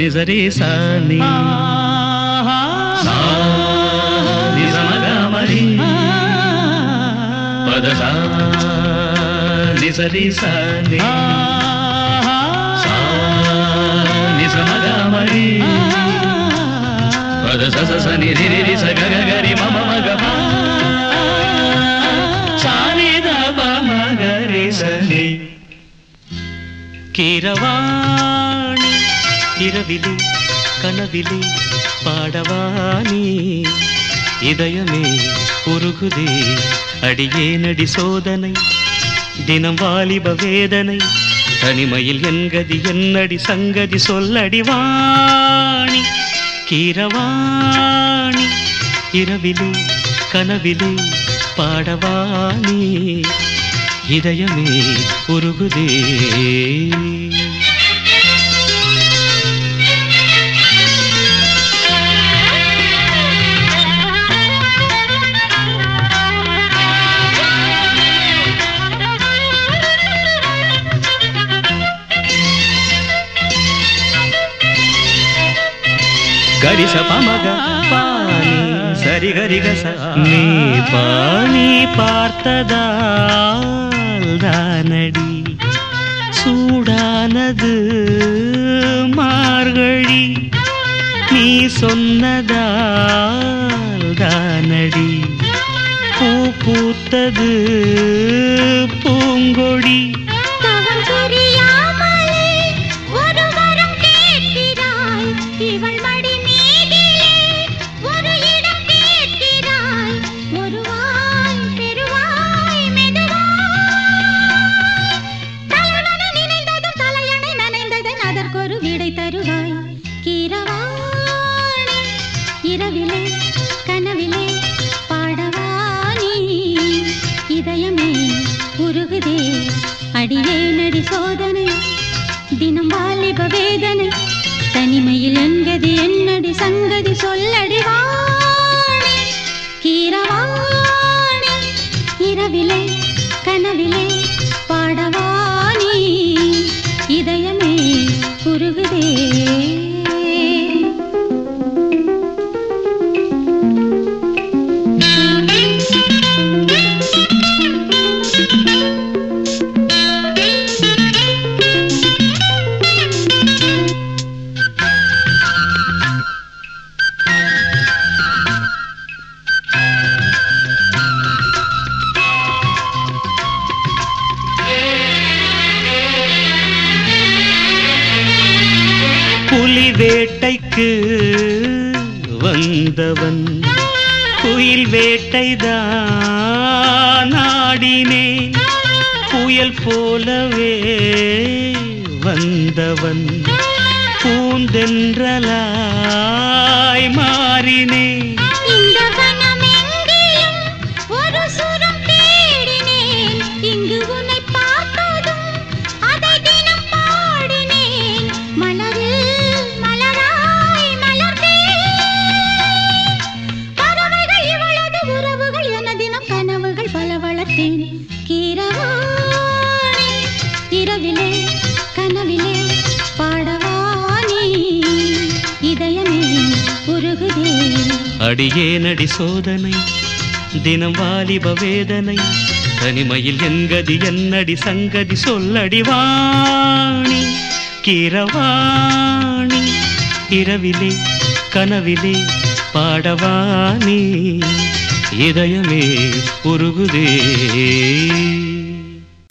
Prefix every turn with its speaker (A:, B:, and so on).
A: నిజరే సాని. నిజమగామరి పదసా నిజరే పద సని రి సగ గరి మమ మగమా సాని ద మగరి సని కీరవా இரவிலே கனவிலே பாடவானி இதயமே உருகுதே அடியே நடி சோதனை. தினம் வாலிப வேதனை தனிமையில் என்கதி என்னடி சங்கதி சொல்லடி வாணி. கீரவாணி இரவிலே கனவிலே பாடவானி இதயமே உருகுதே. గరిస పమగ పాని సరి గరిగస நீ பாணி பார்த்ததால் தானடி சூடானது மார்கழி நீ சொன்னதால் தானடி பூ பூத்தது பூங்கொடி
B: ஒரு விடை தருவாய். கீரவாணி இரவிலே கனவிலே பாடவானி இதயமே உருகுதே அடியே நடி சோதனை. தினம் வாலிப வேதனை தனிமையில் என்கதி என்னடி சங்கதி சொல்லடி வாணி கீரவாணி இரவிலே
A: புலி வேட்டைக்கு வந்தவன். குயில் வேட்டைதான் ஆடினேன். புயல் போலவே வந்தவன். பூந்தென்றலாய் மாறினேன். அடியே நடி சோதனை தினம் வாலிப வேதனை தனிமையில் எங்கதி என்னடி சங்கதி சொல்லடி வாணி கிரவாணி இரவிலே கனவிலே பாடவானி இதயமே உருகுதே.